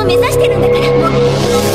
を目指してるんだから。